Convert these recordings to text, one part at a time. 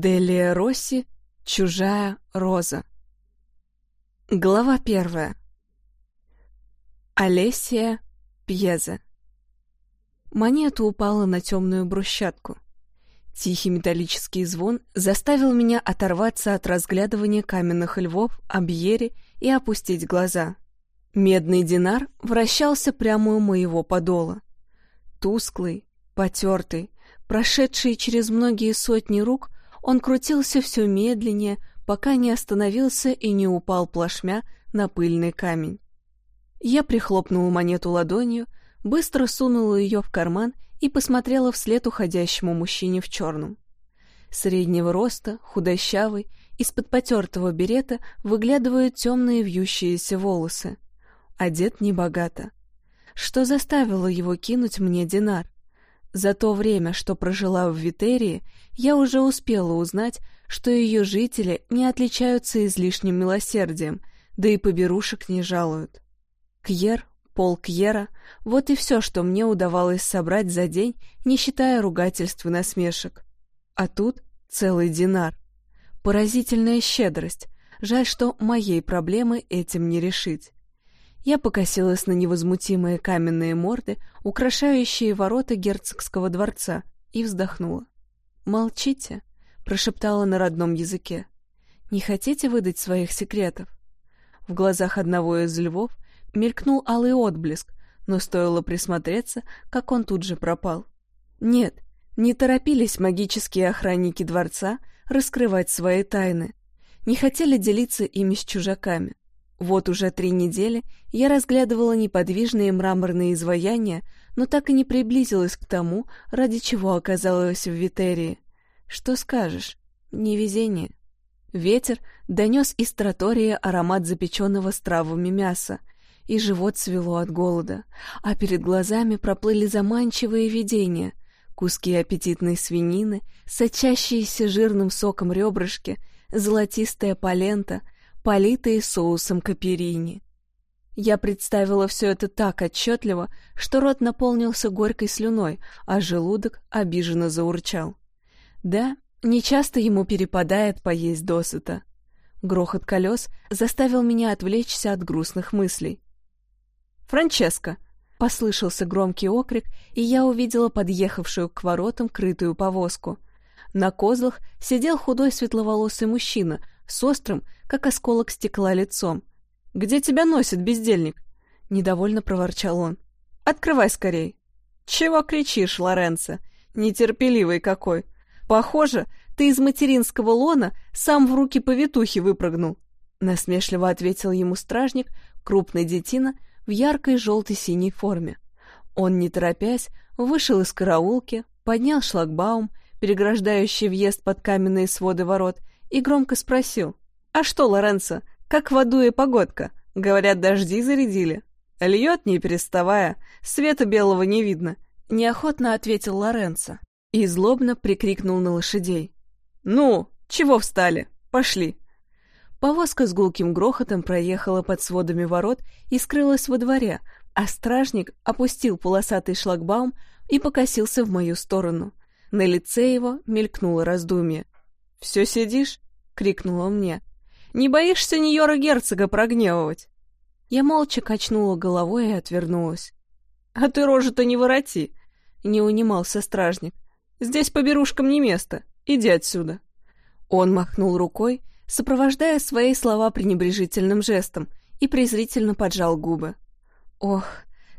Делия Росси «Чужая роза». Глава первая. Олесия Пьезе. Монета упала на темную брусчатку. Тихий металлический звон заставил меня оторваться от разглядывания каменных львов, объери и опустить глаза. Медный динар вращался прямо у моего подола. Тусклый, потертый, прошедший через многие сотни рук, он крутился все медленнее, пока не остановился и не упал плашмя на пыльный камень. Я прихлопнула монету ладонью, быстро сунула ее в карман и посмотрела вслед уходящему мужчине в черном. Среднего роста, худощавый, из-под потертого берета выглядывают темные вьющиеся волосы. Одет небогато. Что заставило его кинуть мне динар? За то время, что прожила в Витерии, я уже успела узнать, что ее жители не отличаются излишним милосердием, да и поберушек не жалуют. Кьер, пол Кьера — вот и все, что мне удавалось собрать за день, не считая ругательств и насмешек. А тут целый динар. Поразительная щедрость. Жаль, что моей проблемы этим не решить. Я покосилась на невозмутимые каменные морды, украшающие ворота герцогского дворца, и вздохнула. «Молчите», — прошептала на родном языке. «Не хотите выдать своих секретов?» В глазах одного из львов мелькнул алый отблеск, но стоило присмотреться, как он тут же пропал. Нет, не торопились магические охранники дворца раскрывать свои тайны, не хотели делиться ими с чужаками. Вот уже три недели я разглядывала неподвижные мраморные изваяния, но так и не приблизилась к тому, ради чего оказалась в Витерии. Что скажешь? Невезение. Ветер донес из тротории аромат запеченного с травами мяса, и живот свело от голода, а перед глазами проплыли заманчивые видения — куски аппетитной свинины, сочащиеся жирным соком ребрышки, золотистая полента — политые соусом каперини. Я представила все это так отчетливо, что рот наполнился горькой слюной, а желудок обиженно заурчал. Да, нечасто ему перепадает поесть досыта. Грохот колес заставил меня отвлечься от грустных мыслей. «Франческо!» — послышался громкий окрик, и я увидела подъехавшую к воротам крытую повозку. На козлах сидел худой светловолосый мужчина с острым, как осколок стекла лицом. «Где тебя носит, бездельник?» — недовольно проворчал он. «Открывай скорей!» «Чего кричишь, Лоренцо? Нетерпеливый какой! Похоже, ты из материнского лона сам в руки повитухи выпрыгнул!» Насмешливо ответил ему стражник, крупный детина в яркой желто-синей форме. Он, не торопясь, вышел из караулки, поднял шлагбаум, переграждающий въезд под каменные своды ворот, и громко спросил. «А что, Лоренцо, как в аду и погодка? Говорят, дожди зарядили». «Льет, не переставая, света белого не видно», — неохотно ответил Лоренцо и злобно прикрикнул на лошадей. «Ну, чего встали? Пошли!» Повозка с гулким грохотом проехала под сводами ворот и скрылась во дворе, а стражник опустил полосатый шлагбаум и покосился в мою сторону. На лице его мелькнуло раздумье. «Все сидишь?» — крикнул он мне. Не боишься Ньора герцога прогневывать?» Я молча качнула головой и отвернулась. «А ты рожу-то не вороти!» — не унимался стражник. «Здесь поберушкам не место. Иди отсюда!» Он махнул рукой, сопровождая свои слова пренебрежительным жестом, и презрительно поджал губы. «Ох,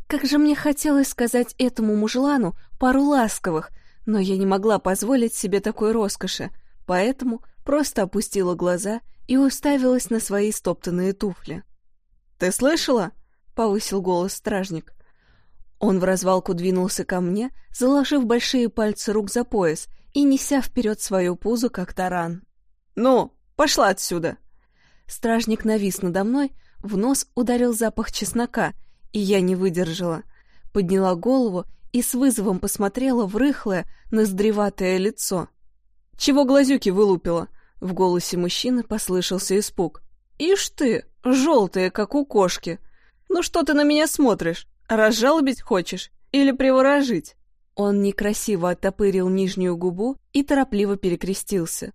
как же мне хотелось сказать этому мужлану пару ласковых, но я не могла позволить себе такой роскоши, поэтому просто опустила глаза и уставилась на свои стоптанные туфли. «Ты слышала?» — повысил голос стражник. Он в развалку двинулся ко мне, заложив большие пальцы рук за пояс и неся вперед свою пузу, как таран. «Ну, пошла отсюда!» Стражник навис надо мной, в нос ударил запах чеснока, и я не выдержала. Подняла голову и с вызовом посмотрела в рыхлое, ноздреватое лицо. «Чего глазюки вылупила?» В голосе мужчины послышался испуг. «Ишь ты, желтая, как у кошки! Ну что ты на меня смотришь? Разжалобить хочешь? Или приворожить?» Он некрасиво оттопырил нижнюю губу и торопливо перекрестился.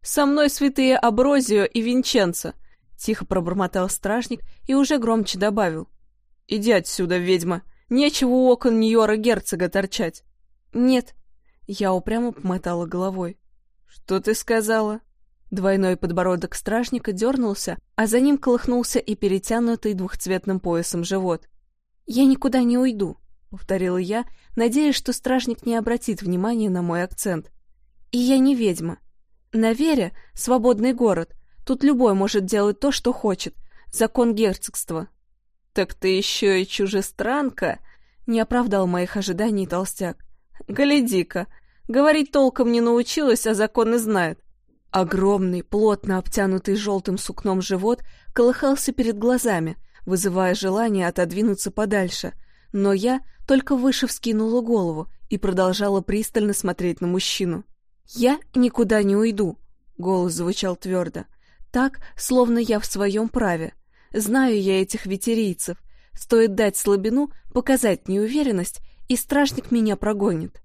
«Со мной святые Аброзио и Винченцо!» — тихо пробормотал стражник и уже громче добавил. «Иди отсюда, ведьма! Нечего у окон Ньора герцога торчать!» «Нет!» — я упрямо помотала головой. «Что ты сказала?» Двойной подбородок стражника дернулся, а за ним колыхнулся и перетянутый двухцветным поясом живот. «Я никуда не уйду», — повторила я, надеясь, что стражник не обратит внимания на мой акцент. «И я не ведьма. На Вере — свободный город. Тут любой может делать то, что хочет. Закон герцогства». «Так ты еще и чужестранка?» — не оправдал моих ожиданий толстяк. «Гляди-ка, говорить толком не научилась, а законы знает. Огромный, плотно обтянутый желтым сукном живот колыхался перед глазами, вызывая желание отодвинуться подальше, но я только выше вскинула голову и продолжала пристально смотреть на мужчину. «Я никуда не уйду», — голос звучал твердо, так, словно я в своем праве. Знаю я этих ветерийцев. Стоит дать слабину, показать неуверенность, и стражник меня прогонит.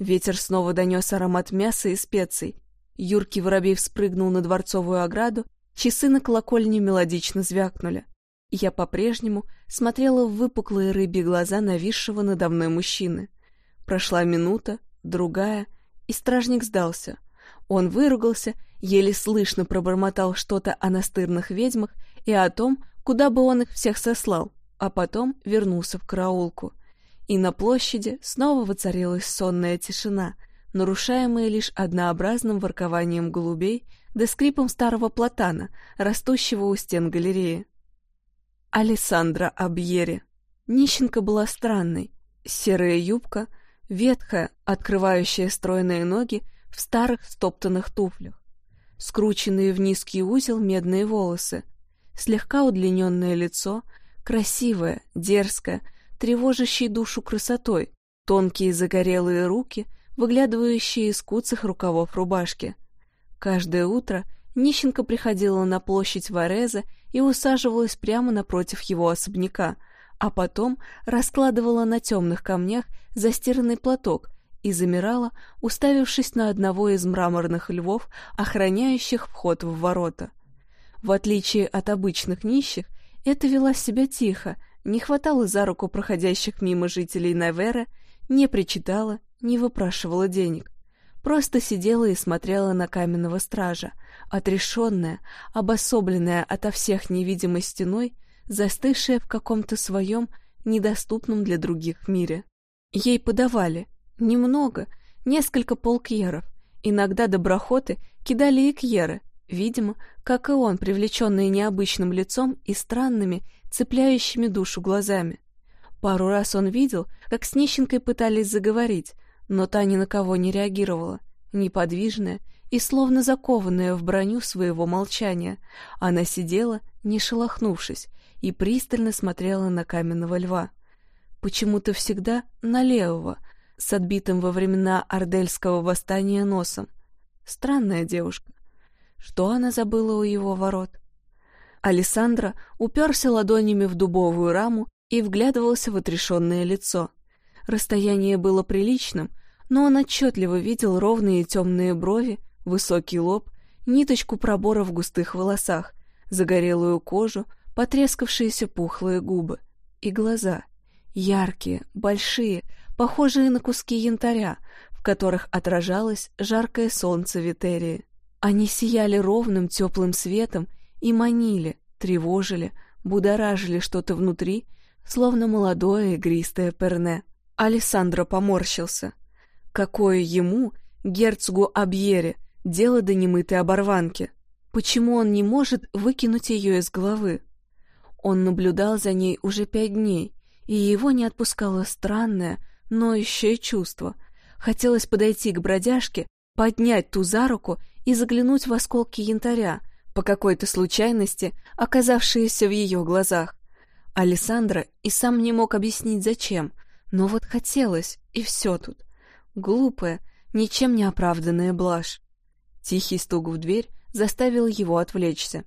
Ветер снова донес аромат мяса и специй, Юркий воробей вспрыгнул на дворцовую ограду, часы на колокольне мелодично звякнули. Я по-прежнему смотрела в выпуклые рыбьи глаза нависшего надо мной мужчины. Прошла минута, другая, и стражник сдался. Он выругался, еле слышно пробормотал что-то о настырных ведьмах и о том, куда бы он их всех сослал, а потом вернулся в караулку. И на площади снова воцарилась сонная тишина — нарушаемые лишь однообразным воркованием голубей да скрипом старого платана, растущего у стен галереи. Алессандра Абьери. Нищенка была странной. Серая юбка, ветхая, открывающая стройные ноги в старых стоптанных туфлях, скрученные в низкий узел медные волосы, слегка удлиненное лицо, красивое, дерзкое, тревожащее душу красотой, тонкие загорелые руки — выглядывающие из куцых рукавов рубашки. Каждое утро нищенка приходила на площадь Вареза и усаживалась прямо напротив его особняка, а потом раскладывала на темных камнях застиранный платок и замирала, уставившись на одного из мраморных львов, охраняющих вход в ворота. В отличие от обычных нищих, это вела себя тихо, не хватало за руку проходящих мимо жителей Навера, не причитала не выпрашивала денег. Просто сидела и смотрела на каменного стража, отрешенная, обособленная ото всех невидимой стеной, застывшая в каком-то своем, недоступном для других мире. Ей подавали. Немного, несколько полкьеров. Иногда доброхоты кидали и кьеры, видимо, как и он, привлеченные необычным лицом и странными, цепляющими душу глазами. Пару раз он видел, как с нищенкой пытались заговорить, но та ни на кого не реагировала, неподвижная и словно закованная в броню своего молчания. Она сидела, не шелохнувшись, и пристально смотрела на каменного льва. Почему-то всегда на левого, с отбитым во времена Ордельского восстания носом. Странная девушка. Что она забыла у его ворот? Александра уперся ладонями в дубовую раму и вглядывался в отрешенное лицо. Расстояние было приличным, но он отчетливо видел ровные темные брови, высокий лоб, ниточку пробора в густых волосах, загорелую кожу, потрескавшиеся пухлые губы и глаза, яркие, большие, похожие на куски янтаря, в которых отражалось жаркое солнце Витерии. Они сияли ровным теплым светом и манили, тревожили, будоражили что-то внутри, словно молодое игристое перне. Алессандро поморщился. Какое ему, герцогу Абьере, дело до немытой оборванки? Почему он не может выкинуть ее из головы? Он наблюдал за ней уже пять дней, и его не отпускало странное, ноющее чувство. Хотелось подойти к бродяжке, поднять ту за руку и заглянуть в осколки янтаря, по какой-то случайности оказавшиеся в ее глазах. Александра и сам не мог объяснить зачем, но вот хотелось, и все тут. Глупая, ничем не оправданная блажь. Тихий стук в дверь заставил его отвлечься.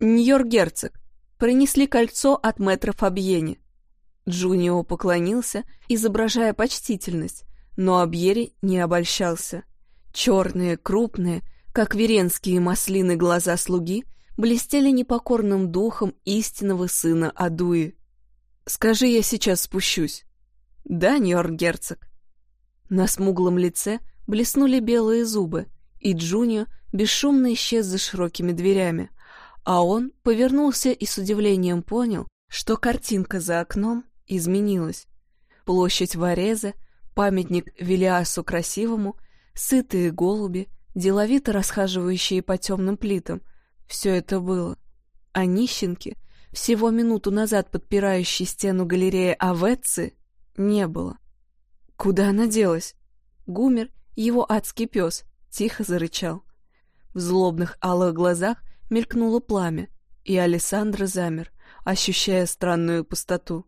«Нью-Йорк-герцог! Принесли кольцо от мэтра Фабьени!» Джунио поклонился, изображая почтительность, но Абьери не обольщался. Черные, крупные, как веренские маслины глаза слуги блестели непокорным духом истинного сына Адуи. «Скажи, я сейчас спущусь». «Да, Нью-Йорк-герцог». На смуглом лице блеснули белые зубы, и Джунио бесшумно исчез за широкими дверями, а он повернулся и с удивлением понял, что картинка за окном изменилась. Площадь Вареза, памятник Велиасу Красивому, сытые голуби, деловито расхаживающие по темным плитам — все это было. А нищенки, всего минуту назад подпирающей стену галереи Аветцы, не было. Куда она делась? Гумер, его адский пес, тихо зарычал. В злобных алых глазах мелькнуло пламя, и Александра замер, ощущая странную пустоту.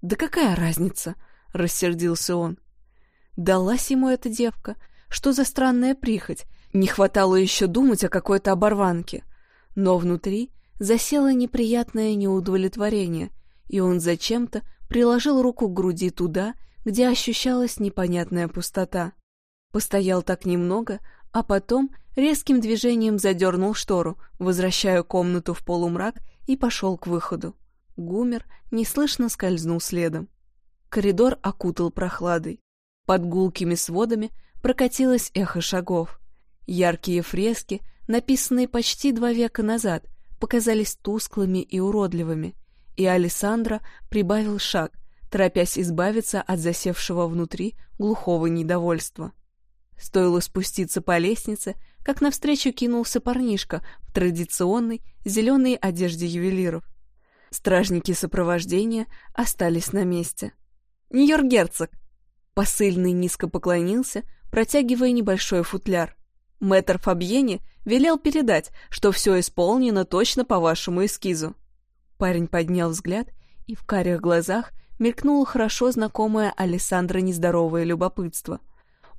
«Да какая разница?» — рассердился он. «Далась ему эта девка. Что за странная прихоть? Не хватало еще думать о какой-то оборванке». Но внутри засело неприятное неудовлетворение, и он зачем-то приложил руку к груди туда, где ощущалась непонятная пустота. Постоял так немного, а потом резким движением задернул штору, возвращая комнату в полумрак и пошел к выходу. Гумер неслышно скользнул следом. Коридор окутал прохладой. Под гулкими сводами прокатилось эхо шагов. Яркие фрески, написанные почти два века назад, показались тусклыми и уродливыми, и Александра прибавил шаг, торопясь избавиться от засевшего внутри глухого недовольства. Стоило спуститься по лестнице, как навстречу кинулся парнишка в традиционной зеленой одежде ювелиров. Стражники сопровождения остались на месте. «Нью-Йорк герцог!» Посыльный низко поклонился, протягивая небольшой футляр. Мэтр Фабьени велел передать, что все исполнено точно по вашему эскизу. Парень поднял взгляд, и в карих глазах мелькнуло хорошо знакомое Александра нездоровое любопытство.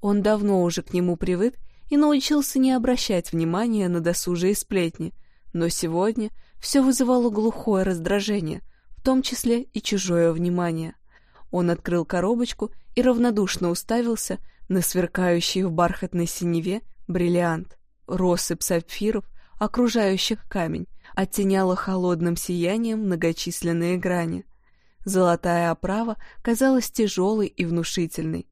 Он давно уже к нему привык и научился не обращать внимания на досужие сплетни, но сегодня все вызывало глухое раздражение, в том числе и чужое внимание. Он открыл коробочку и равнодушно уставился на сверкающий в бархатной синеве бриллиант. Россыпь сапфиров, окружающих камень, оттеняла холодным сиянием многочисленные грани. Золотая оправа казалась тяжелой и внушительной.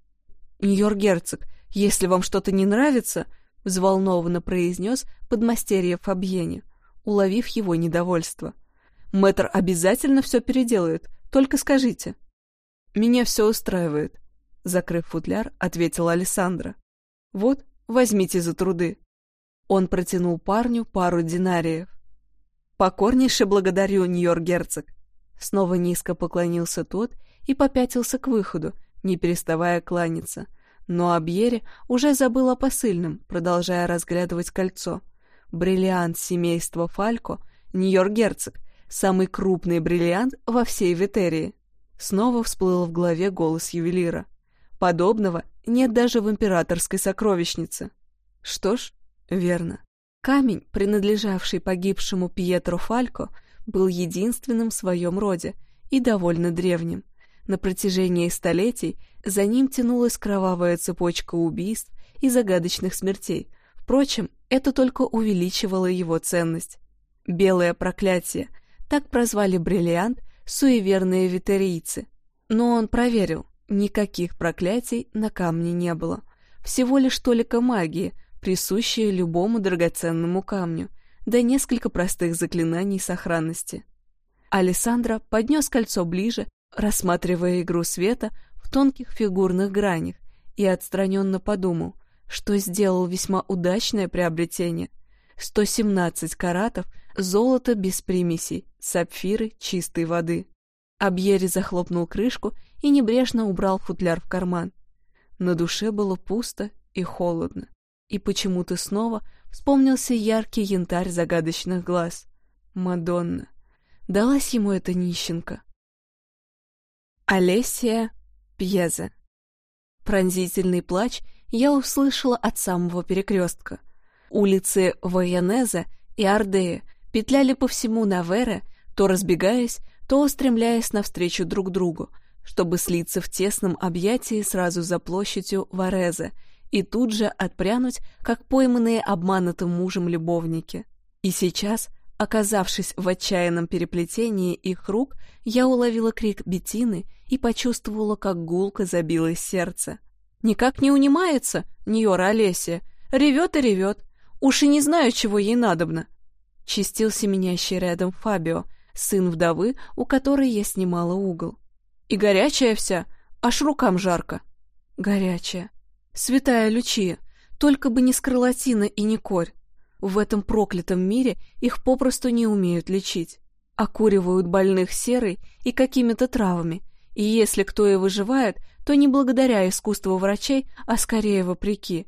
«Нью-Йорк герцог, если вам что-то не нравится», — взволнованно произнес подмастерье Фабьене, уловив его недовольство. «Мэтр обязательно все переделает, только скажите». «Меня все устраивает», — закрыв футляр, ответила Александра. «Вот, возьмите за труды». Он протянул парню пару динариев. «Покорнейше благодарю, Нью-Йорк герцог». Снова низко поклонился тот и попятился к выходу, не переставая кланяться. Но Абьере уже забыл о посыльном, продолжая разглядывать кольцо. Бриллиант семейства Фалько, Нью-Йорк герцог, самый крупный бриллиант во всей Ветерии. Снова всплыл в голове голос ювелира. Подобного нет даже в императорской сокровищнице. Что ж, верно. Камень, принадлежавший погибшему Пьетро Фалько, был единственным в своем роде и довольно древним. На протяжении столетий за ним тянулась кровавая цепочка убийств и загадочных смертей. Впрочем, это только увеличивало его ценность. «Белое проклятие» — так прозвали бриллиант суеверные ветерийцы. Но он проверил, никаких проклятий на камне не было. Всего лишь толика магии, присущая любому драгоценному камню, да несколько простых заклинаний сохранности. Алессандро поднес кольцо ближе рассматривая игру света в тонких фигурных гранях, и отстраненно подумал, что сделал весьма удачное приобретение. 117 каратов, золото без примесей, сапфиры чистой воды. Абьери захлопнул крышку и небрежно убрал футляр в карман. На душе было пусто и холодно. И почему-то снова вспомнился яркий янтарь загадочных глаз. Мадонна. Далась ему эта нищенка. Олесия Пьезе. Пронзительный плач я услышала от самого перекрестка. Улицы Воянеза и Ардея петляли по всему Навере, то разбегаясь, то устремляясь навстречу друг другу, чтобы слиться в тесном объятии сразу за площадью Вареза, и тут же отпрянуть, как пойманные обманутым мужем любовники. И сейчас, оказавшись в отчаянном переплетении их рук, я уловила крик Бетины и почувствовала, как гулко забилось сердце. Никак не унимается Ньора Олесия, ревет и ревет. Уж и не знаю, чего ей надобно. Чистил семенящий рядом Фабио, сын вдовы, у которой я снимала угол. И горячая вся, аж рукам жарко. Горячая. Святая Лючия, только бы не скарлатина и не корь. В этом проклятом мире их попросту не умеют лечить. Окуривают больных серой и какими-то травами, и если кто и выживает, то не благодаря искусству врачей, а скорее вопреки.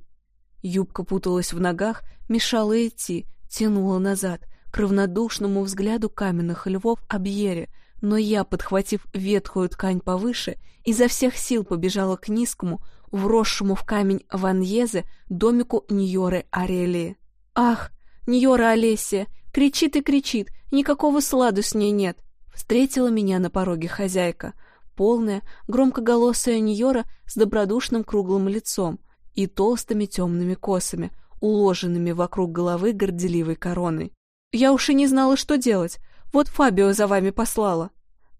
Юбка путалась в ногах, мешала идти, тянула назад, к равнодушному взгляду каменных львов Абьере, но я, подхватив ветхую ткань повыше, изо всех сил побежала к низкому, вросшему в камень Ваньезе, домику Ньоры Арелии. «Ах, Ньора Олесия! Кричит и кричит, никакого сладу с ней нет!» Встретила меня на пороге хозяйка, полная, громкоголосая Ньора с добродушным круглым лицом и толстыми темными косами, уложенными вокруг головы горделивой короной. «Я уж и не знала, что делать. Вот Фабио за вами послала».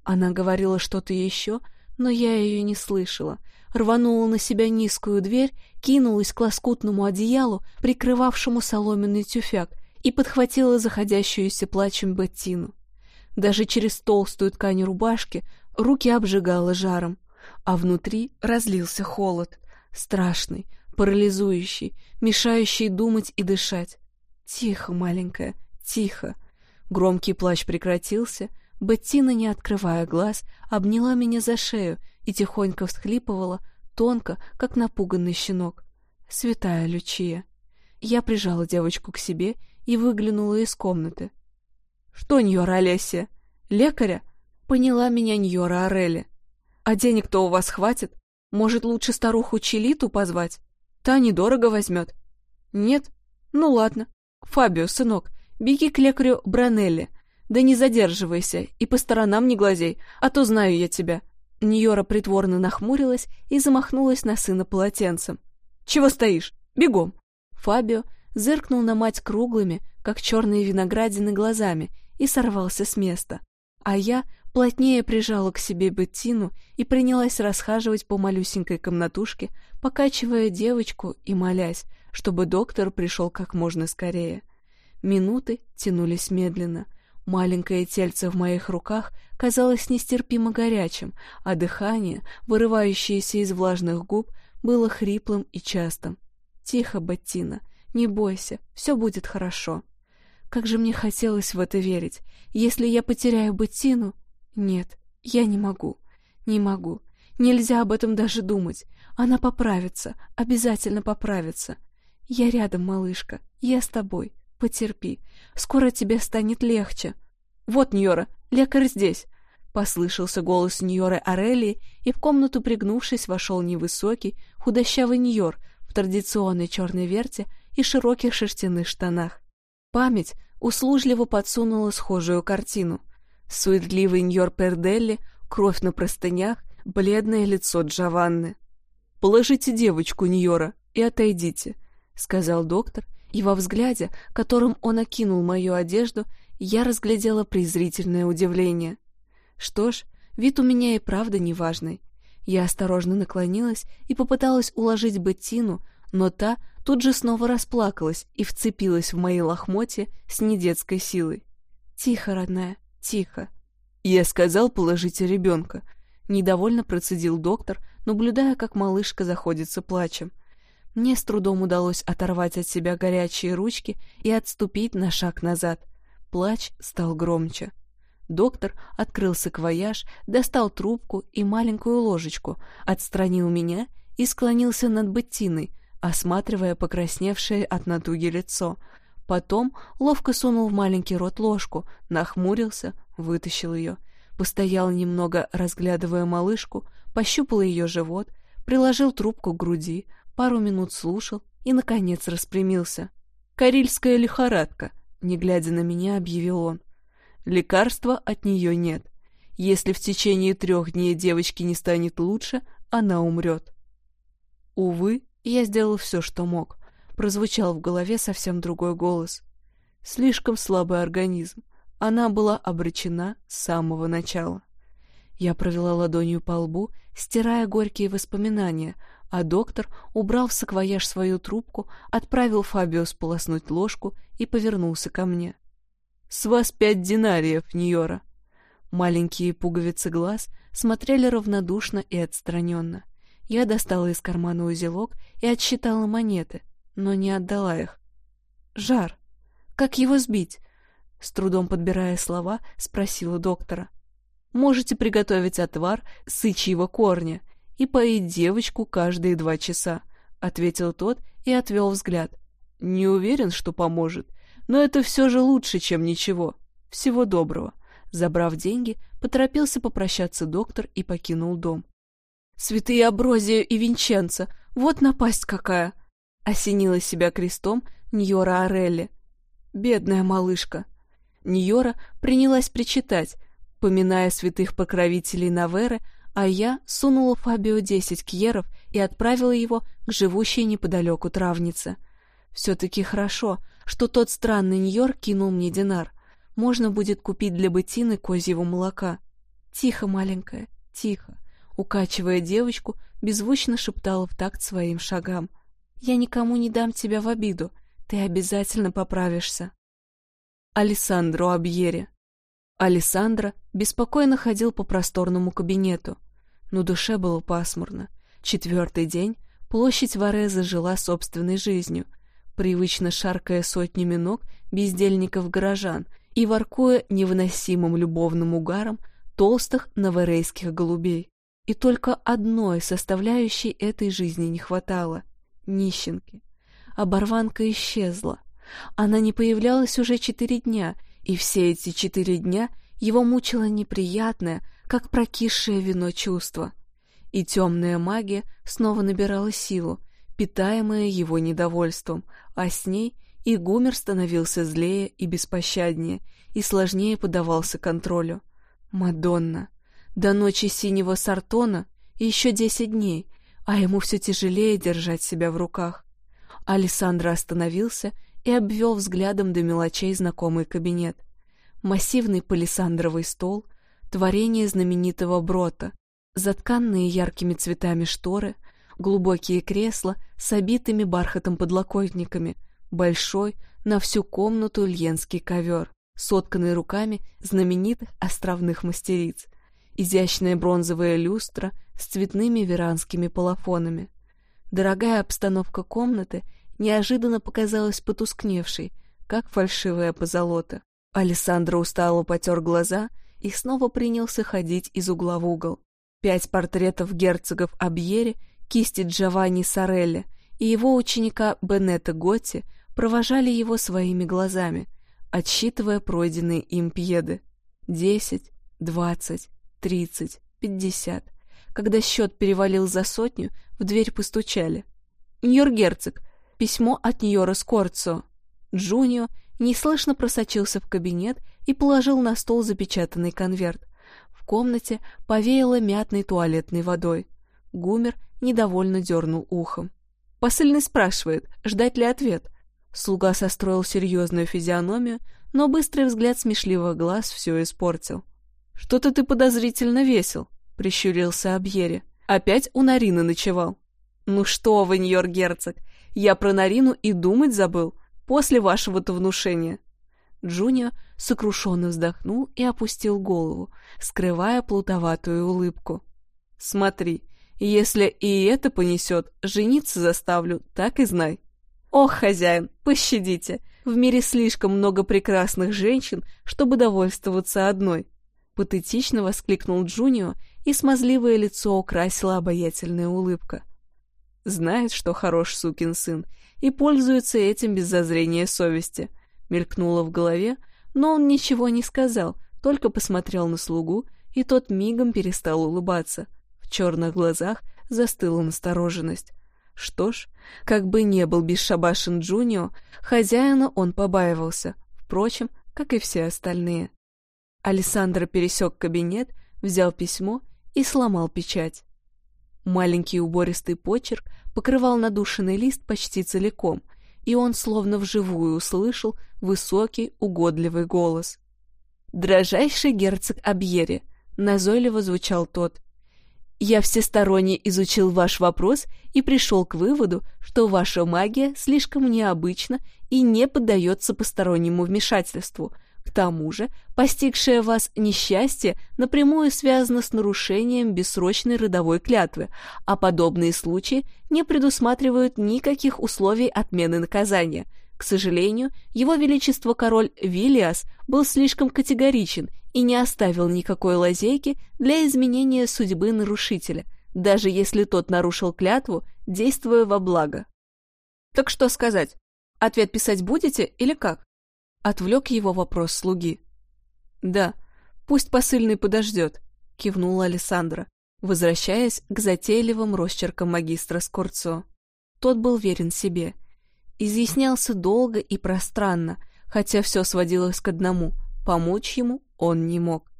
Она говорила что-то еще, но я ее не слышала. Рванула на себя низкую дверь, кинулась к лоскутному одеялу, прикрывавшему соломенный тюфяк, и подхватила заходящуюся плачем Беттину. Даже через толстую ткань рубашки руки обжигало жаром, а внутри разлился холод, страшный, парализующий, мешающий думать и дышать. «Тихо, маленькая, тихо!» Громкий плач прекратился, Беттина, не открывая глаз, обняла меня за шею и тихонько всхлипывала, тонко, как напуганный щенок. Святая Лючия. Я прижала девочку к себе и выглянула из комнаты. «Что, Ньора Олеся? Лекаря?» Поняла меня Ньора Орели. «А денег-то у вас хватит? Может, лучше старуху Челиту позвать? Та недорого возьмет». «Нет? Ну ладно. Фабио, сынок, беги к лекарю Бранелли, да не задерживайся и по сторонам не глазей, а то знаю я тебя». Ньора притворно нахмурилась и замахнулась на сына полотенцем. «Чего стоишь? Бегом!» Фабио зыркнул на мать круглыми, как черные виноградины, глазами и сорвался с места. А я плотнее прижала к себе Беттину и принялась расхаживать по малюсенькой комнатушке, покачивая девочку и молясь, чтобы доктор пришел как можно скорее. Минуты тянулись медленно — Маленькое тельце в моих руках казалось нестерпимо горячим, а дыхание, вырывающееся из влажных губ, было хриплым и частым. «Тихо, Баттина, не бойся, все будет хорошо». Как же мне хотелось в это верить. Если я потеряю Баттину... Нет, я не могу, не могу. Нельзя об этом даже думать. Она поправится, обязательно поправится. Я рядом, малышка, я с тобой. Потерпи, скоро тебе станет легче. Вот, Ньора, лекарь здесь. Послышался голос Ньоры Орелии, и в комнату, пригнувшись, вошел невысокий, худощавый Ньор в традиционной черной верте и широких шерстяных штанах. Память услужливо подсунула схожую картину. Суетливый Ньор Перделли, кровь на простынях, бледное лицо Джованны. «Положите девочку, Ньора, и отойдите», — сказал доктор, — и во взгляде, которым он окинул мою одежду, я разглядела презрительное удивление. Что ж, вид у меня и правда неважный. Я осторожно наклонилась и попыталась уложить Беттину, но та тут же снова расплакалась и вцепилась в мои лохмотья с недетской силой. «Тихо, родная, тихо». «Я сказал, положите ребенка», — недовольно процедил доктор, наблюдая, как малышка заходится плачем. Мне с трудом удалось оторвать от себя горячие ручки и отступить на шаг назад. Плач стал громче. Доктор открыл саквояж, достал трубку и маленькую ложечку, отстранил меня и склонился над Беттиной, осматривая покрасневшее от натуги лицо. Потом ловко сунул в маленький рот ложку, нахмурился, вытащил ее. Постоял немного, разглядывая малышку, пощупал ее живот, приложил трубку к груди, пару минут слушал и, наконец, распрямился. «Карильская лихорадка», — не глядя на меня, объявил он. «Лекарства от нее нет. Если в течение трех дней девочки не станет лучше, она умрет». Увы, Я сделал все, что мог. Прозвучал в голове совсем другой голос. Слишком слабый организм. Она была обречена с самого начала. Я провела ладонью по лбу, стирая горькие воспоминания, а доктор убрал в саквояж свою трубку, отправил Фабио сполоснуть ложку и повернулся ко мне. «С вас пять динариев, Ньора!» Маленькие пуговицы глаз смотрели равнодушно и отстраненно. Я достала из кармана узелок и отсчитала монеты, но не отдала их. «Жар! Как его сбить?» С трудом подбирая слова, спросила доктора. «Можете приготовить отвар сычьего корня и поить девочку каждые два часа», — ответил тот и отвел взгляд. «Не уверен, что поможет, но это все же лучше, чем ничего. Всего доброго». Забрав деньги, поторопился попрощаться доктор и покинул дом. «Святые Аброзия и Винченца! Вот напасть какая!» Осенила себя крестом Ньора Орелли. «Бедная малышка!» Ньора принялась причитать, поминая святых покровителей Наверы, а я сунула Фабио десять кьеров и отправила его к живущей неподалеку травнице. Все-таки хорошо, что тот странный Ньор кинул мне динар. Можно будет купить для бытины козьего молока. Тихо, маленькая, тихо. Укачивая девочку, беззвучно шептала в такт своим шагам. «Я никому не дам тебя в обиду. Ты обязательно поправишься». Алессандро Абьере. Алессандро беспокойно ходил по просторному кабинету. Но душе было пасмурно. Четвертый день площадь Вареза жила собственной жизнью, привычно шаркая сотнями ног бездельников-горожан и воркуя невыносимым любовным угаром толстых новорейских голубей. И только одной составляющей этой жизни не хватало — нищенки. Оборванка исчезла. Она не появлялась уже четыре дня, и все эти четыре дня его мучило неприятное, как прокисшее вино чувство. И темная магия снова набирала силу, питаемая его недовольством, а с ней и Гумер становился злее и беспощаднее, и сложнее подавался контролю. Мадонна! До ночи синего сартона еще десять дней, а ему все тяжелее держать себя в руках. Александр остановился и обвел взглядом до мелочей знакомый кабинет. Массивный палисандровый стол, творение знаменитого Брота, затканные яркими цветами шторы, глубокие кресла с обитыми бархатом подлокотниками, большой на всю комнату льенский ковер, сотканный руками знаменитых островных мастериц, изящная бронзовая люстра с цветными веранскими полофонами. Дорогая обстановка комнаты неожиданно показалась потускневшей, как фальшивая позолота. Александра устало потер глаза и снова принялся ходить из угла в угол. Пять портретов герцогов Абьери, кисти Джованни Сорелли и его ученика Бенетта Готти провожали его своими глазами, отсчитывая пройденные им пьеды. Десять, двадцать, тридцать, пятьдесят. Когда счет перевалил за сотню, в дверь постучали. «Ньор-герцог, письмо от Ньора Скорцо». Джунио неслышно просочился в кабинет и положил на стол запечатанный конверт. В комнате повеяло мятной туалетной водой. Гумер недовольно дернул ухом. Посыльный спрашивает, ждать ли ответ. Слуга состроил серьезную физиономию, но быстрый взгляд смешливых глаз все испортил. «Что-то ты подозрительно весел», — прищурился Абьери. «Опять у Нарины ночевал». «Ну что вы, Ньор-герцог, я про Нарину и думать забыл после вашего-то внушения». Джуниор сокрушенно вздохнул и опустил голову, скрывая плутоватую улыбку. «Смотри, если и это понесет, жениться заставлю, так и знай». «Ох, хозяин, пощадите, в мире слишком много прекрасных женщин, чтобы довольствоваться одной», патетично воскликнул Джунио, и смазливое лицо украсила обаятельная улыбка. Знает, что хорош сукин сын, и пользуется этим без зазрения совести. Мелькнуло в голове, но он ничего не сказал, только посмотрел на слугу, и тот мигом перестал улыбаться. В черных глазах застыла настороженность. Что ж, как бы не был бесшабашен Джунио, хозяина он побаивался, впрочем, как и все остальные. Александр пересек кабинет, взял письмо и сломал печать. Маленький убористый почерк покрывал надушенный лист почти целиком, и он словно вживую услышал высокий, угодливый голос. «Дрожайший герцог Абьери!» — назойливо звучал тот. «Я всесторонне изучил ваш вопрос и пришел к выводу, что ваша магия слишком необычна и не поддается постороннему вмешательству, к тому же, постигшее вас несчастье напрямую связано с нарушением бессрочной родовой клятвы, а подобные случаи не предусматривают никаких условий отмены наказания. К сожалению, его величество король Виллиас был слишком категоричен и не оставил никакой лазейки для изменения судьбы нарушителя, даже если тот нарушил клятву, действуя во благо. Так что сказать? Ответ писать будете или как? Отвлек его вопрос слуги. «Да, пусть посыльный подождет», — кивнула Александра, возвращаясь к затейливым росчеркам магистра Скорцо. Тот был верен себе. Изъяснялся долго и пространно, хотя все сводилось к одному — помочь ему он не мог.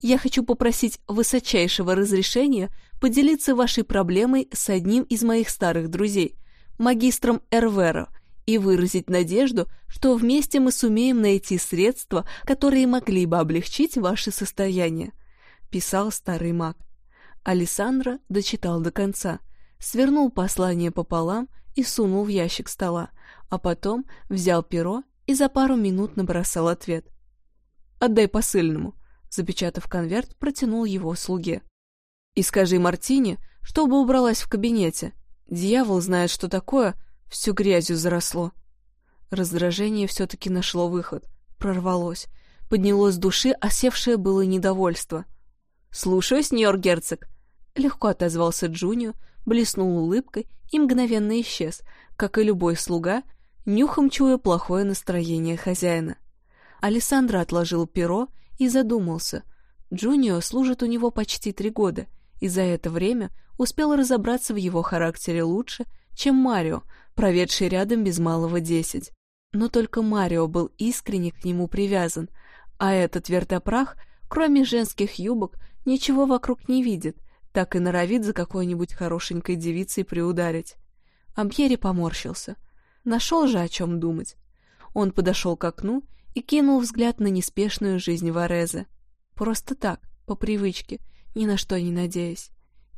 «Я хочу попросить высочайшего разрешения поделиться вашей проблемой с одним из моих старых друзей, магистром Эрверо, и выразить надежду, что вместе мы сумеем найти средства, которые могли бы облегчить ваше состояние», — писал старый маг. Александра дочитал до конца, свернул послание пополам и сунул в ящик стола, а потом взял перо и за пару минут набросал ответ. «Отдай посыльному», — запечатав конверт, протянул его слуге. «И скажи Мартине, чтобы убралась в кабинете. Дьявол знает, что такое, все грязью заросло. Раздражение все-таки нашло выход, прорвалось. Поднялось с души осевшее было недовольство. «Слушаюсь, Нью-Йорк-герцог!» Легко отозвался Джунио, блеснул улыбкой и мгновенно исчез, как и любой слуга, нюхом чуя плохое настроение хозяина. Александр отложил перо и задумался. Джунио служит у него почти три года, и за это время успел разобраться в его характере лучше, чем Марио, проведший рядом без малого десять. Но только Марио был искренне к нему привязан, а этот вертопрах, кроме женских юбок, ничего вокруг не видит, так и норовит за какой-нибудь хорошенькой девицей приударить. Ампьери поморщился. Нашел же о чем думать. Он подошел к окну и кинул взгляд на неспешную жизнь Варезе. Просто так, по привычке, ни на что не надеясь.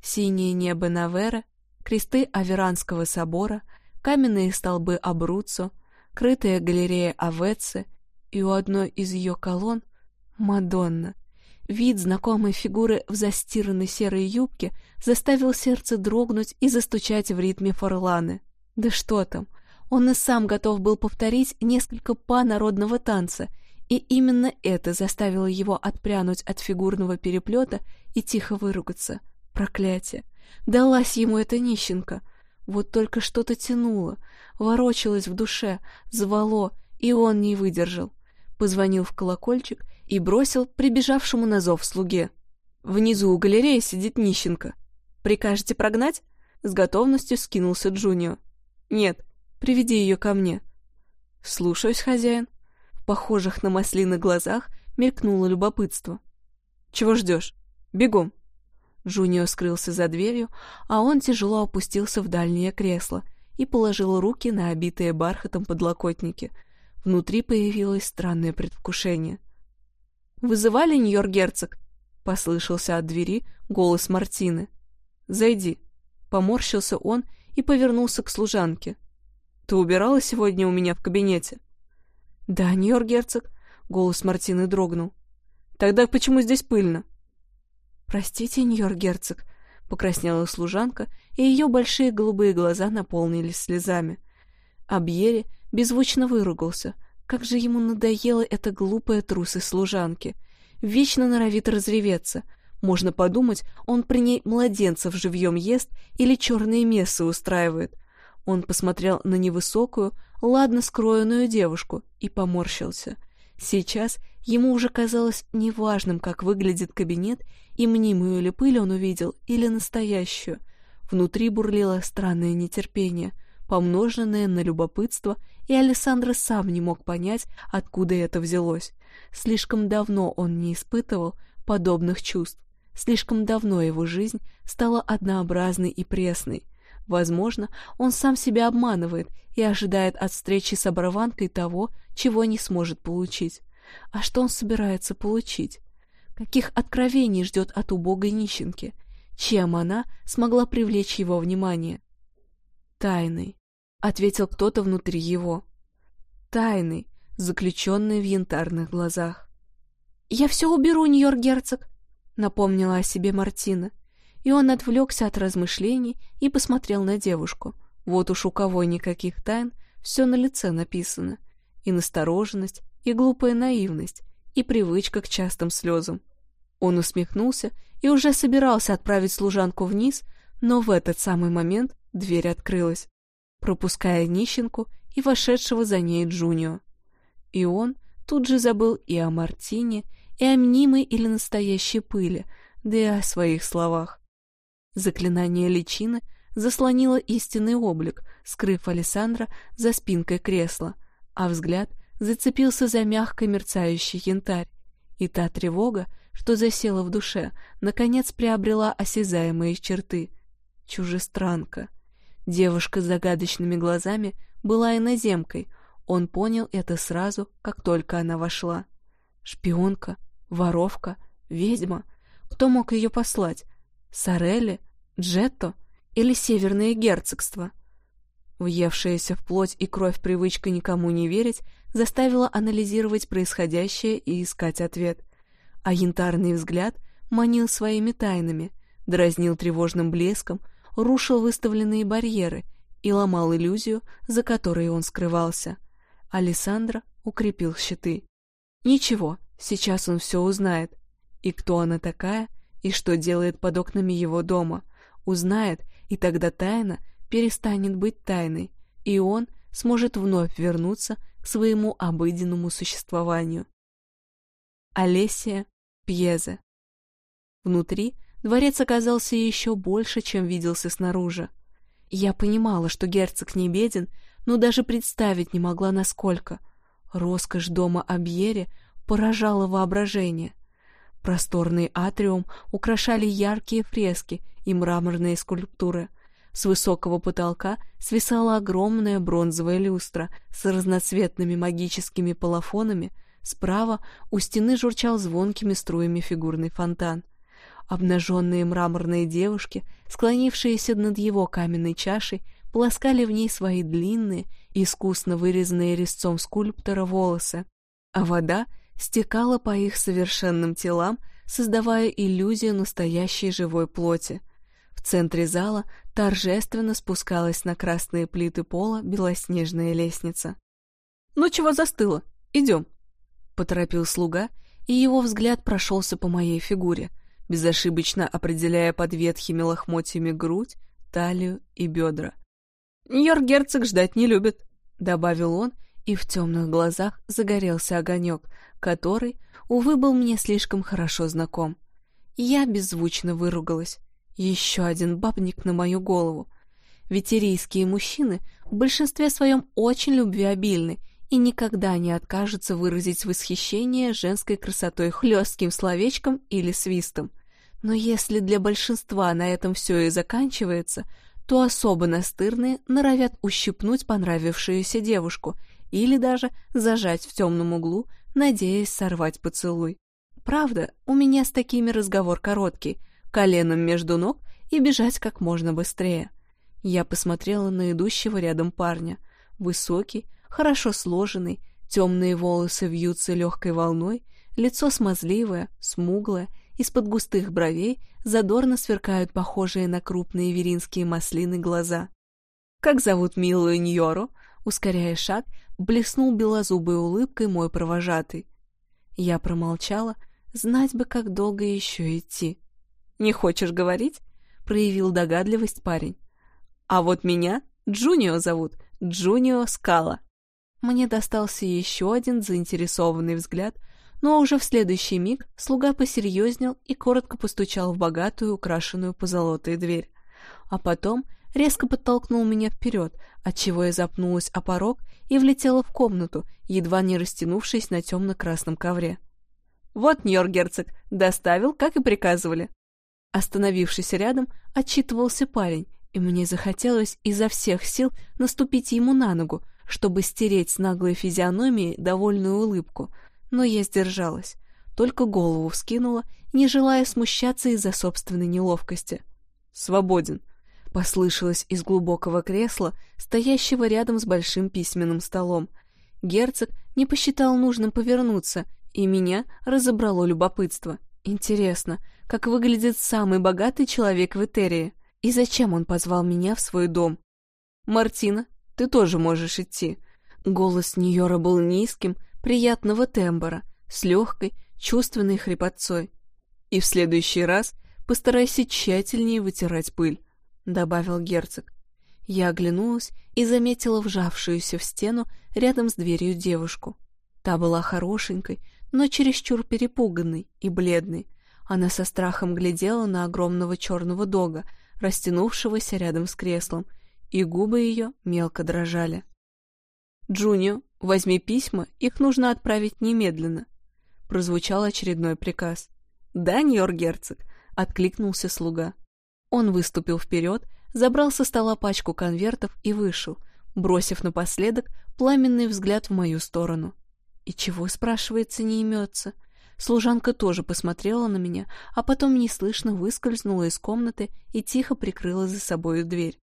Синее небо Навера, кресты Аверанского собора — каменные столбы Абруццо, крытая галерея Авеце, и у одной из ее колонн — Мадонна. Вид знакомой фигуры в застиранной серой юбке заставил сердце дрогнуть и застучать в ритме форланы. Да что там, он и сам готов был повторить несколько па народного танца, и именно это заставило его отпрянуть от фигурного переплета и тихо выругаться. Проклятие! Далась ему эта нищенка — вот только что-то тянуло, ворочалось в душе, звало, и он не выдержал. Позвонил в колокольчик и бросил прибежавшему на зов слуге. «Внизу у галереи сидит нищенка. Прикажете прогнать?» С готовностью скинулся Джунио. «Нет, приведи ее ко мне». «Слушаюсь, хозяин». В похожих на маслины глазах мелькнуло любопытство. «Чего ждешь? Бегом!» Джунио скрылся за дверью, а он тяжело опустился в дальнее кресло и положил руки на обитые бархатом подлокотники. Внутри появилось странное предвкушение. «Вызывали Нью-Йорк-герцог?» — послышался от двери голос Мартины. «Зайди». Поморщился он и повернулся к служанке. «Ты убирала сегодня у меня в кабинете?» «Да, Нью-Йорк-герцог», — голос Мартины дрогнул. «Тогда почему здесь пыльно?» «Простите, Нью-Йорк-герцог», — покраснела служанка, и ее большие голубые глаза наполнились слезами. Абьери беззвучно выругался. Как же ему надоела эта глупая трусы служанки. Вечно норовит разреветься. Можно подумать, он при ней младенцев живьем ест или черные мессы устраивает. Он посмотрел на невысокую, ладно скроенную девушку и поморщился. Сейчас ему уже казалось неважным, как выглядит кабинет, и мнимую ли пыль он увидел, или настоящую. Внутри бурлило странное нетерпение, помноженное на любопытство, и Александр сам не мог понять, откуда это взялось. Слишком давно он не испытывал подобных чувств. Слишком давно его жизнь стала однообразной и пресной. Возможно, он сам себя обманывает и ожидает от встречи с оборванкой того, чего не сможет получить. А что он собирается получить? Каких откровений ждет от убогой нищенки? Чем она смогла привлечь его внимание? «Тайный», — ответил кто-то внутри его. «Тайный, заключенный в янтарных глазах». «Я все уберу, Нью-Йорк-герцог», напомнила о себе Мартина, и он отвлекся от размышлений и посмотрел на девушку. Вот уж у кого никаких тайн, все на лице написано. И настороженность, и глупая наивность, и привычка к частым слезам. Он усмехнулся и уже собирался отправить служанку вниз, но в этот самый момент дверь открылась, пропуская нищенку и вошедшего за ней Джунио. И он тут же забыл и о Мартине, и о мнимой или настоящей пыли, да и о своих словах. Заклинание личины заслонило истинный облик, скрыв Александра за спинкой кресла, а взгляд зацепился за мягко мерцающий янтарь, и та тревога, что засела в душе, наконец приобрела осязаемые черты. Чужестранка. Девушка с загадочными глазами была иноземкой, он понял это сразу, как только она вошла. Шпионка, Воровка? Ведьма? Кто мог ее послать? Сорелли? Джетто? Или Северное герцогство? Въевшаяся в плоть и кровь привычка никому не верить заставила анализировать происходящее и искать ответ. А янтарный взгляд манил своими тайнами, дразнил тревожным блеском, рушил выставленные барьеры и ломал иллюзию, за которой он скрывался. Алессандро укрепил щиты. Ничего, Сейчас он все узнает. И кто она такая, и что делает под окнами его дома. Узнает, и тогда тайна перестанет быть тайной, и он сможет вновь вернуться к своему обыденному существованию. Олесия Пьезе Внутри дворец оказался еще больше, чем виделся снаружи. Я понимала, что герцог не беден, но даже представить не могла, насколько. Роскошь дома Абьере поражало воображение. Просторный атриум украшали яркие фрески и мраморные скульптуры. С высокого потолка свисала огромная бронзовая люстра с разноцветными магическими полофонами, справа у стены журчал звонкими струями фигурный фонтан. Обнаженные мраморные девушки, склонившиеся над его каменной чашей, полоскали в ней свои длинные, искусно вырезанные резцом скульптора волосы, а вода стекала по их совершенным телам, создавая иллюзию настоящей живой плоти. В центре зала торжественно спускалась на красные плиты пола белоснежная лестница. «Ну чего застыло? Идем!» — поторопил слуга, и его взгляд прошелся по моей фигуре, безошибочно определяя под ветхими лохмотьями грудь, талию и бедра. «Нью-Йорк-герцог ждать не любит», — добавил он, и в темных глазах загорелся огонек, который, увы, был мне слишком хорошо знаком. Я беззвучно выругалась. Еще один бабник на мою голову. Ветерийские мужчины в большинстве своем очень любвеобильны и никогда не откажутся выразить восхищение женской красотой хлестким словечком или свистом. Но если для большинства на этом все и заканчивается, то особо настырные норовят ущипнуть понравившуюся девушку или даже зажать в темном углу, надеясь сорвать поцелуй. Правда, у меня с такими разговор короткий, коленом между ног и бежать как можно быстрее. Я посмотрела на идущего рядом парня. Высокий, хорошо сложенный, темные волосы вьются легкой волной, лицо смазливое, смуглое, из-под густых бровей задорно сверкают похожие на крупные веринские маслины глаза. «Как зовут милую Ньору?» Ускоряя шаг, блеснул белозубой улыбкой мой провожатый. Я промолчала, знать бы, как долго еще идти. «Не хочешь говорить?» — проявил догадливость парень. «А вот меня Джунио зовут, Джунио Скала». Мне достался еще один заинтересованный взгляд, но уже в следующий миг слуга посерьезнел и коротко постучал в богатую, украшенную позолотой дверь. А потом резко подтолкнул меня вперед, отчего я запнулась о порог и влетела в комнату, едва не растянувшись на темно-красном ковре. «Вот, Ньор-герцог, доставил, как и приказывали». Остановившись рядом, отчитывался парень, и мне захотелось изо всех сил наступить ему на ногу, чтобы стереть с наглой физиономии довольную улыбку, но я сдержалась, только голову вскинула, не желая смущаться из-за собственной неловкости. «Свободен», — послышалось из глубокого кресла, стоящего рядом с большим письменным столом. Герцог не посчитал нужным повернуться, и меня разобрало любопытство. Интересно, как выглядит самый богатый человек в Этерии? И зачем он позвал меня в свой дом? «Мартина, ты тоже можешь идти». Голос Ньора был низким, приятного тембра, с легкой, чувственной хрипотцой. «И в следующий раз постарайся тщательнее вытирать пыль», — добавил герцог. Я оглянулась и заметила вжавшуюся в стену рядом с дверью девушку. Та была хорошенькой, но чересчур перепуганной и бледной. Она со страхом глядела на огромного черного дога, растянувшегося рядом с креслом, и губы ее мелко дрожали. «Джунио, возьми письма, их нужно отправить немедленно», — прозвучал очередной приказ. «Да, Ньор-герцог», — откликнулся слуга. Он выступил вперед, забрал со стола пачку конвертов и вышел, бросив напоследок пламенный взгляд в мою сторону. И чего, спрашивается, не имется? Служанка тоже посмотрела на меня, а потом неслышно выскользнула из комнаты и тихо прикрыла за собою дверь.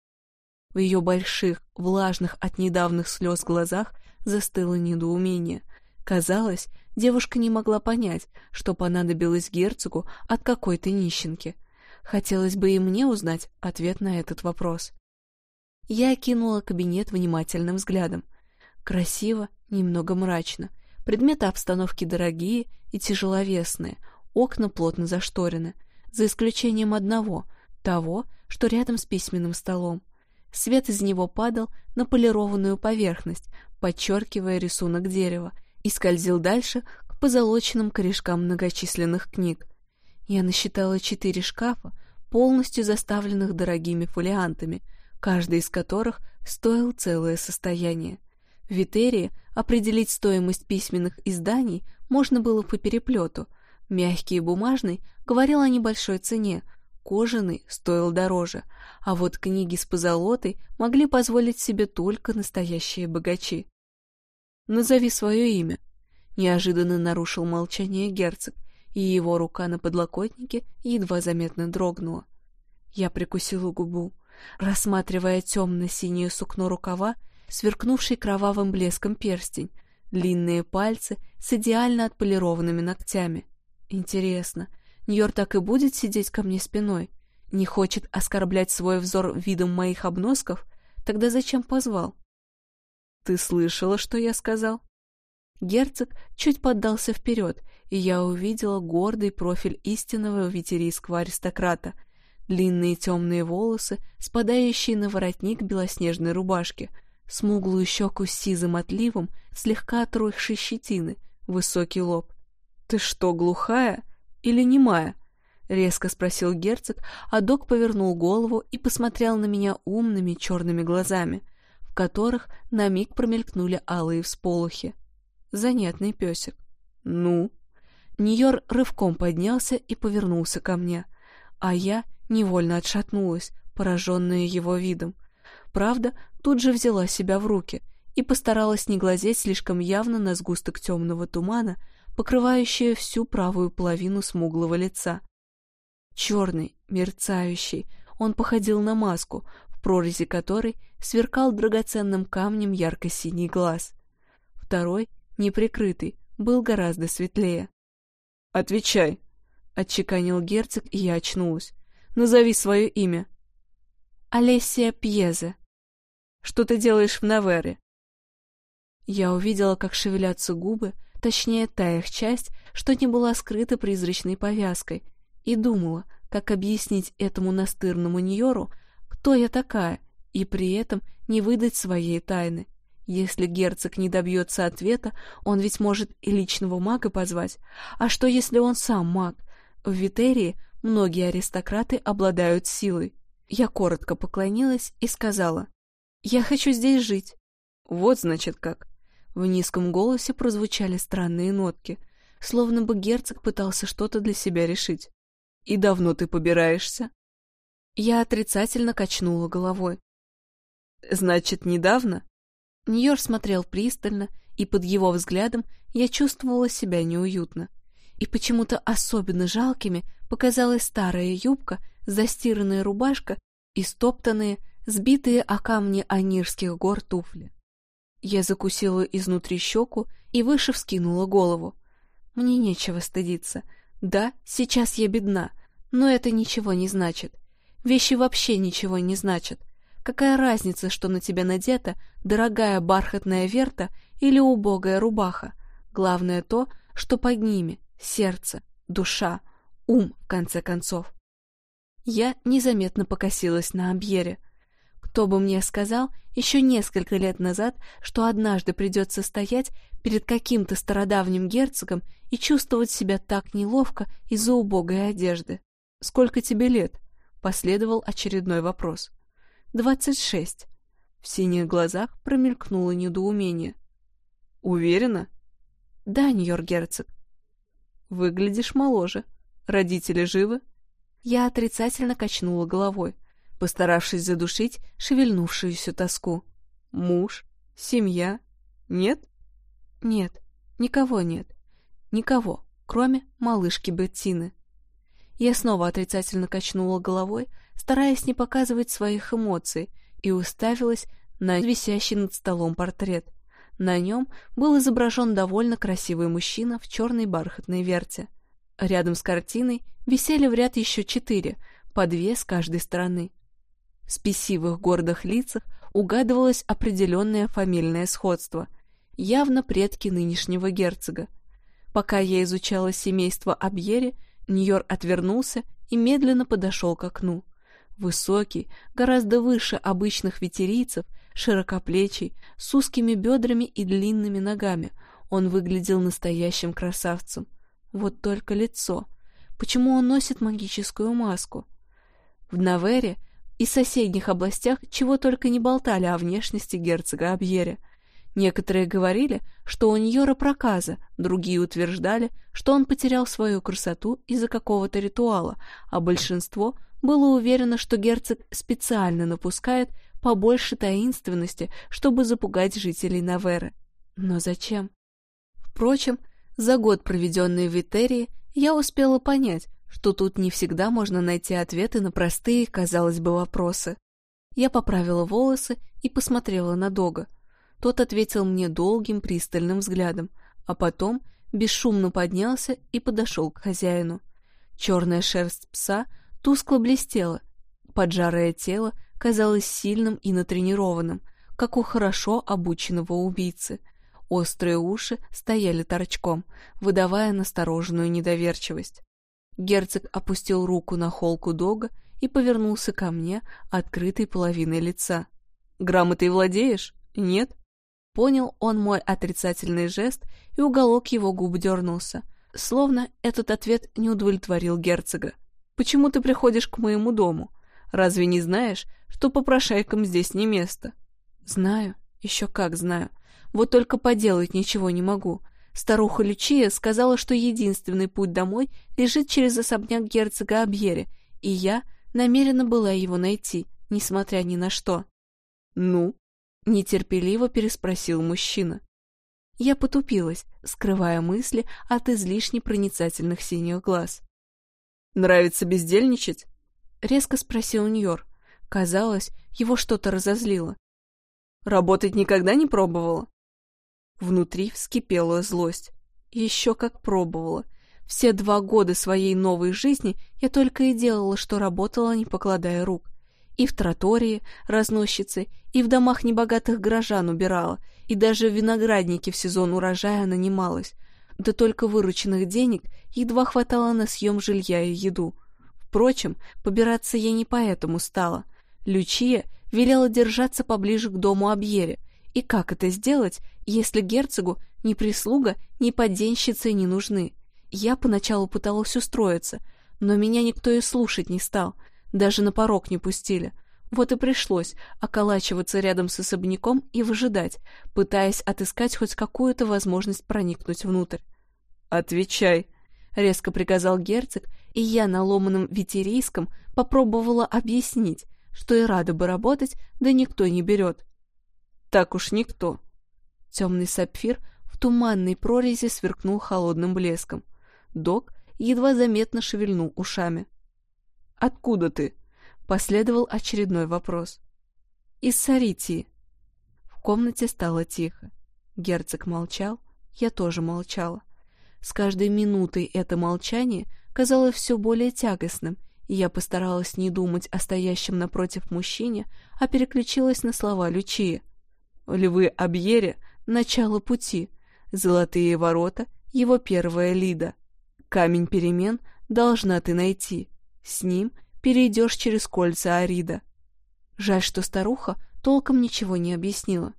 В ее больших, влажных от недавних слез глазах застыло недоумение. Казалось, девушка не могла понять, что понадобилось герцогу от какой-то нищенки. Хотелось бы и мне узнать ответ на этот вопрос. Я окинула кабинет внимательным взглядом. Красиво, немного мрачно — Предметы обстановки дорогие и тяжеловесные, окна плотно зашторены, за исключением одного, того, что рядом с письменным столом. Свет из него падал на полированную поверхность, подчеркивая рисунок дерева, и скользил дальше к позолоченным корешкам многочисленных книг. Я насчитала четыре шкафа, полностью заставленных дорогими фолиантами, каждый из которых стоил целое состояние. В Витерии определить стоимость письменных изданий можно было по переплету. Мягкий и бумажный говорил о небольшой цене, кожаный стоил дороже, а вот книги с позолотой могли позволить себе только настоящие богачи. «Назови свое имя», — неожиданно нарушил молчание герцог, и его рука на подлокотнике едва заметно дрогнула. Я прикусила губу, рассматривая темно-синее сукно рукава сверкнувший кровавым блеском перстень, длинные пальцы с идеально отполированными ногтями. Интересно, Ньор так и будет сидеть ко мне спиной? Не хочет оскорблять свой взор видом моих обносков? Тогда зачем позвал? Ты слышала, что я сказал? Герцог чуть поддался вперед, и я увидела гордый профиль истинного ветерийского аристократа, длинные темные волосы, спадающие на воротник белоснежной рубашки — смуглую щеку с сизым отливом, слегка отросшей щетины, высокий лоб. «Ты что, глухая или немая?» — резко спросил герцог, а док повернул голову и посмотрел на меня умными черными глазами, в которых на миг промелькнули алые всполохи. Занятный песик. «Ну?» Ньор рывком поднялся и повернулся ко мне, а я невольно отшатнулась, пораженная его видом. Правда, тут же взяла себя в руки и постаралась не глазеть слишком явно на сгусток темного тумана, покрывающее всю правую половину смуглого лица. Черный, мерцающий, он походил на маску, в прорези которой сверкал драгоценным камнем ярко-синий глаз. Второй, неприкрытый, был гораздо светлее. «Отвечай!» — отчеканил герцог, и я очнулась. «Назови свое имя». «Олесия Пьезе», что ты делаешь в Навере?» Я увидела, как шевелятся губы, точнее, та их часть, что не была скрыта призрачной повязкой, и думала, как объяснить этому настырному Ньору, кто я такая, и при этом не выдать своей тайны. Если герцог не добьется ответа, он ведь может и личного мага позвать. А что, если он сам маг? В Витерии многие аристократы обладают силой. Я коротко поклонилась и сказала, я хочу здесь жить. Вот, значит, как. В низком голосе прозвучали странные нотки, словно бы герцог пытался что-то для себя решить. И давно ты побираешься? Я отрицательно качнула головой. Значит, недавно? Ньор смотрел пристально, и под его взглядом я чувствовала себя неуютно. И почему-то особенно жалкими показалась старая юбка, застиранная рубашка и стоптанные, сбитые о камни Анирских гор туфли. Я закусила изнутри щеку и выше вскинула голову. Мне нечего стыдиться. Да, сейчас я бедна, но это ничего не значит. Вещи вообще ничего не значат. Какая разница, что на тебя надета дорогая бархатная верта или убогая рубаха? Главное то, что под ними сердце, душа, ум, в конце концов. Я незаметно покосилась на Абьере. Кто бы мне сказал еще несколько лет назад, что однажды придется стоять перед каким-то стародавним герцогом и чувствовать себя так неловко из-за убогой одежды. «Сколько тебе лет?» — последовал очередной вопрос. «Двадцать шесть». В синих глазах промелькнуло недоумение. «Уверена?» «Да, Нью-Йорк-герцог». «Выглядишь моложе. Родители живы?» Я отрицательно качнула головой, постаравшись задушить шевельнувшуюся тоску. «Муж? Семья? Нет?» «Нет, никого нет. Никого, кроме малышки Беттины». Я снова отрицательно качнула головой, стараясь не показывать своих эмоций, и уставилась на висящий над столом портрет. На нем был изображен довольно красивый мужчина в черной бархатной верте. Рядом с картиной висели в ряд еще четыре, по две с каждой стороны. В спесивых гордых лицах угадывалось определенное фамильное сходство, явно предки нынешнего герцога. Пока я изучала семейство Абьери, Ньор отвернулся и медленно подошел к окну. Высокий, гораздо выше обычных ветерийцев, широкоплечий, с узкими бедрами и длинными ногами, он выглядел настоящим красавцем. Вот только лицо. Почему он носит магическую маску? В Навере и соседних областях чего только не болтали о внешности герцога Абьере. Некоторые говорили, что у Ньора проказа, другие утверждали, что он потерял свою красоту из-за какого-то ритуала, а большинство было уверено, что герцог специально напускает побольше таинственности, чтобы запугать жителей Наверы. Но зачем? Впрочем, за год, проведенный в Витерии, я успела понять, что тут не всегда можно найти ответы на простые, казалось бы, вопросы. Я поправила волосы и посмотрела на Дога. Тот ответил мне долгим пристальным взглядом, а потом бесшумно поднялся и подошел к хозяину. Черная шерсть пса тускло блестела, поджарое тело казалось сильным и натренированным, как у хорошо обученного убийцы — Острые уши стояли торчком, выдавая настороженную недоверчивость. Герцог опустил руку на холку дога и повернулся ко мне, открытой половиной лица. «Грамотой владеешь? Нет?» Понял он мой отрицательный жест, и уголок его губ дернулся. Словно этот ответ не удовлетворил герцога. «Почему ты приходишь к моему дому? Разве не знаешь, что попрошайкам здесь не место?» «Знаю, еще как знаю. Вот только поделать ничего не могу. Старуха Лючия сказала, что единственный путь домой лежит через особняк герцога Абьере, и я намерена была его найти, несмотря ни на что. «Ну?» — нетерпеливо переспросил мужчина. Я потупилась, скрывая мысли от излишне проницательных синих глаз. «Нравится бездельничать?» — резко спросил Ньор. Казалось, его что-то разозлило. «Работать никогда не пробовала?» Внутри вскипела злость. Еще как пробовала. Все два года своей новой жизни я только и делала, что работала, не покладая рук. И в тротории, разносчицы, и в домах небогатых горожан убирала, и даже в винограднике в сезон урожая нанималась. Да только вырученных денег едва хватало на съем жилья и еду. Впрочем, побираться я не поэтому стала. Лючия велела держаться поближе к дому Абьере, и как это сделать, если герцогу ни прислуга, ни поденщицы не нужны? Я поначалу пыталась устроиться, но меня никто и слушать не стал, даже на порог не пустили. Вот и пришлось околачиваться рядом с особняком и выжидать, пытаясь отыскать хоть какую-то возможность проникнуть внутрь. «Отвечай!» —— резко приказал герцог, и я на ломаном ветерийском попробовала объяснить, что и рада бы работать, да никто не берет. Так уж никто. Темный сапфир в туманной прорези сверкнул холодным блеском. Док едва заметно шевельнул ушами. «Откуда ты?» — последовал очередной вопрос. «Из Саритии». В комнате стало тихо. Герцог молчал, я тоже молчала. С каждой минутой это молчание казалось все более тягостным, и я постаралась не думать о стоящем напротив мужчине, а переключилась на слова Лючия. «Львы Абьере — начало пути, золотые ворота — его первая лида. Камень перемен должна ты найти, с ним перейдешь через кольца Арида». Жаль, что старуха толком ничего не объяснила.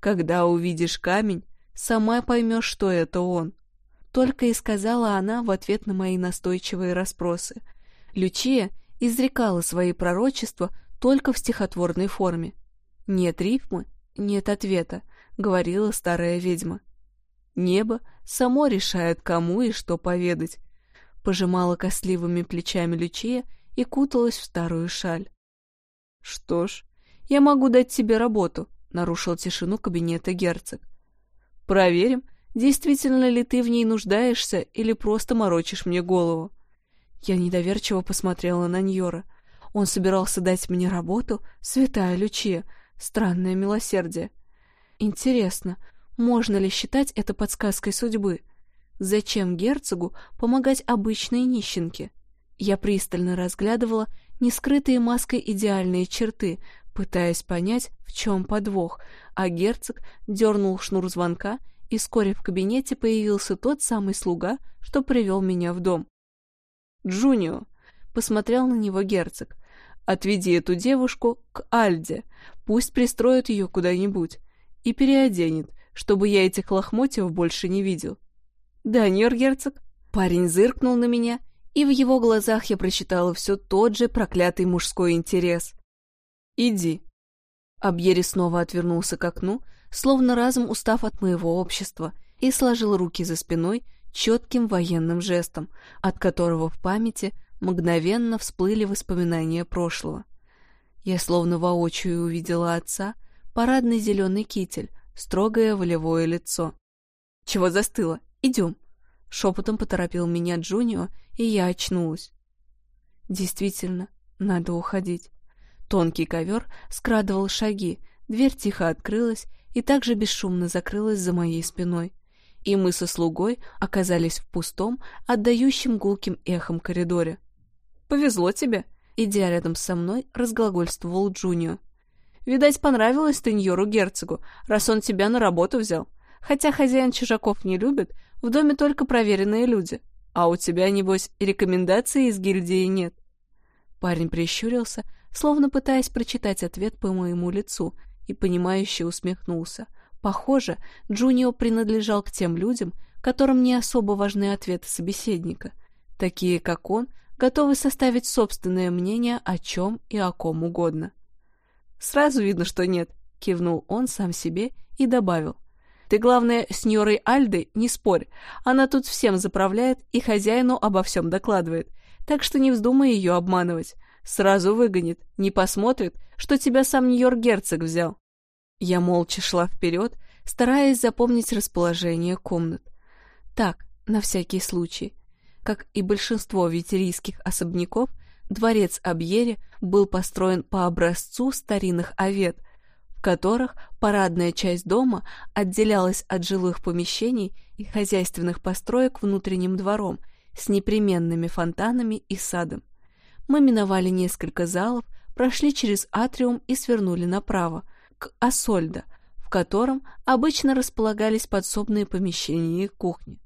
«Когда увидишь камень, сама поймешь, что это он. Только и сказала она в ответ на мои настойчивые расспросы. Лючия изрекала свои пророчества только в стихотворной форме. «Нет рифмы, нет ответа», — говорила старая ведьма. «Небо само решает, кому и что поведать», — пожимала косливыми плечами Лючия и куталась в старую шаль. «Что ж, я могу дать тебе работу», — нарушил тишину кабинета герцог. «Проверим, действительно ли ты в ней нуждаешься или просто морочишь мне голову. Я недоверчиво посмотрела на Ньора. Он собирался дать мне работу, святая Лючия, странное милосердие. Интересно, можно ли считать это подсказкой судьбы? Зачем герцогу помогать обычной нищенке? Я пристально разглядывала нескрытые маской идеальные черты, пытаясь понять, в чем подвох, а герцог дернул шнур звонка и вскоре в кабинете появился тот самый слуга, что привел меня в дом. «Джунио», — посмотрел на него герцог, — «отведи эту девушку к Альде, пусть пристроит ее куда-нибудь и переоденет, чтобы я этих лохмотьев больше не видел». «Да, нер-герцог?» Парень зыркнул на меня, и в его глазах я прочитала все тот же проклятый мужской интерес. «Иди». Абьери снова отвернулся к окну, словно разом устав от моего общества, и сложил руки за спиной четким военным жестом, от которого в памяти мгновенно всплыли воспоминания прошлого. Я словно воочию увидела отца, парадный зеленый китель, строгое волевое лицо. «Чего застыло? Идем!» Шепотом поторопил меня Джунио, и я очнулась. Действительно, надо уходить. Тонкий ковер скрадывал шаги, дверь тихо открылась, и также бесшумно закрылась за моей спиной. И мы со слугой оказались в пустом, отдающем гулким эхом коридоре. «Повезло тебе!» — идя рядом со мной, разглагольствовал Джунио. «Видать, понравилось ты Ньору герцогу, раз он тебя на работу взял. Хотя хозяин чужаков не любит, в доме только проверенные люди. А у тебя, небось, рекомендаций из гильдии нет». Парень прищурился, словно пытаясь прочитать ответ по моему лицу, и понимающе усмехнулся. Похоже, Джунио принадлежал к тем людям, которым не особо важны ответы собеседника. Такие, как он, готовы составить собственное мнение о чем и о ком угодно. «Сразу видно, что нет», — кивнул он сам себе и добавил. «Ты, главное, с Ньорой Альдой не спорь. Она тут всем заправляет и хозяину обо всем докладывает. Так что не вздумай ее обманывать. Сразу выгонит, не посмотрит, что тебя сам Нью-Йорк герцог взял. Я молча шла вперед, стараясь запомнить расположение комнат. Так, на всякий случай. Как и большинство ветерийских особняков, дворец Абьере был построен по образцу старинных авет, в которых парадная часть дома отделялась от жилых помещений и хозяйственных построек внутренним двором с непременными фонтанами и садом. Мы миновали несколько залов, прошли через атриум и свернули направо, к Асольдо, в котором обычно располагались подсобные помещения и кухни.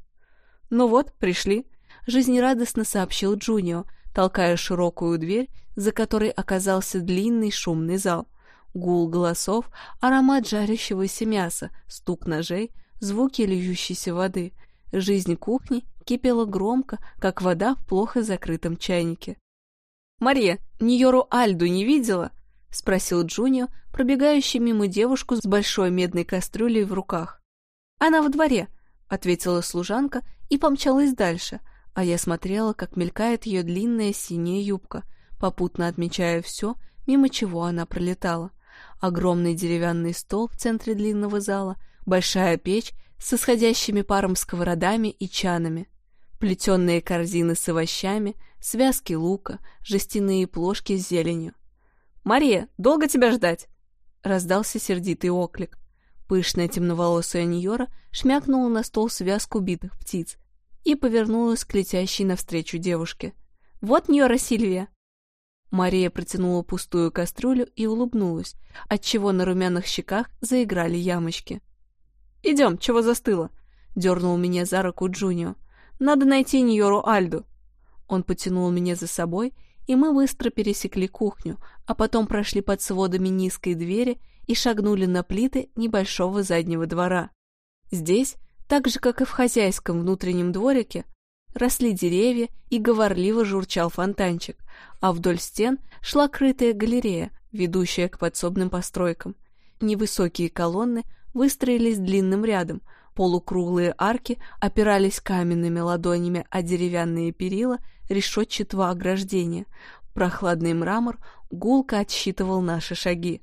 «Ну вот, пришли», — жизнерадостно сообщил Джунио, толкая широкую дверь, за которой оказался длинный шумный зал. Гул голосов, аромат жарящегося мяса, стук ножей, звуки льющейся воды. Жизнь кухни кипела громко, как вода в плохо закрытом чайнике. «Мария, Ньору Альду не видела?» — спросил Джунио, пробегающий мимо девушку с большой медной кастрюлей в руках. «Она во дворе», — ответила служанка и помчалась дальше, А я смотрела, как мелькает ее длинная синяя юбка, попутно отмечая все, мимо чего она пролетала. Огромный деревянный стол в центре длинного зала, большая печь с исходящими паром сковородами и чанами, плетеные корзины с овощами, связки лука, жестяные плошки с зеленью. «Мария, долго тебя ждать?» — раздался сердитый оклик. Пышная темноволосая Ньора шмякнула на стол связку битых птиц и повернулась к летящей навстречу девушке. «Вот Ньора Сильвия!» Мария протянула пустую кастрюлю и улыбнулась, отчего на румяных щеках заиграли ямочки. «Идем, чего застыло?» — дернул меня за руку Джунио. «Надо найти Ньору Альду». Он потянул меня за собой, и мы быстро пересекли кухню, а потом прошли под сводами низкой двери и шагнули на плиты небольшого заднего двора. Здесь, так же как и в хозяйском внутреннем дворике, росли деревья и говорливо журчал фонтанчик, а вдоль стен шла крытая галерея, ведущая к подсобным постройкам. Невысокие колонны выстроились длинным рядом, полукруглые арки опирались каменными ладонями о деревянные перила решетчатого ограждения. Прохладный мрамор гулко отсчитывал наши шаги.